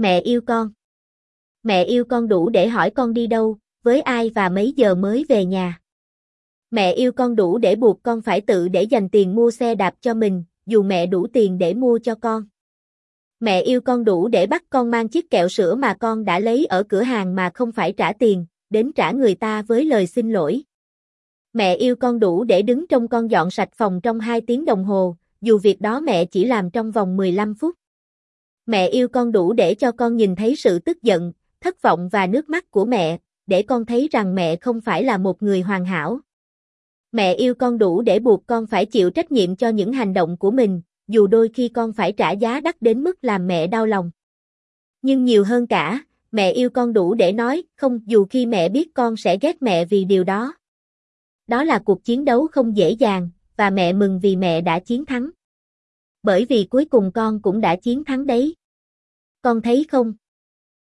Mẹ yêu con. Mẹ yêu con đủ để hỏi con đi đâu, với ai và mấy giờ mới về nhà. Mẹ yêu con đủ để buộc con phải tự để dành tiền mua xe đạp cho mình, dù mẹ đủ tiền để mua cho con. Mẹ yêu con đủ để bắt con mang chiếc kẹo sữa mà con đã lấy ở cửa hàng mà không phải trả tiền, đến trả người ta với lời xin lỗi. Mẹ yêu con đủ để đứng trong con dọn sạch phòng trong 2 tiếng đồng hồ, dù việc đó mẹ chỉ làm trong vòng 15 phút. Mẹ yêu con đủ để cho con nhìn thấy sự tức giận, thất vọng và nước mắt của mẹ, để con thấy rằng mẹ không phải là một người hoàn hảo. Mẹ yêu con đủ để buộc con phải chịu trách nhiệm cho những hành động của mình, dù đôi khi con phải trả giá đắt đến mức làm mẹ đau lòng. Nhưng nhiều hơn cả, mẹ yêu con đủ để nói không dù khi mẹ biết con sẽ ghét mẹ vì điều đó. Đó là cuộc chiến đấu không dễ dàng, và mẹ mừng vì mẹ đã chiến thắng. Bởi vì cuối cùng con cũng đã chiến thắng đấy. Con thấy không,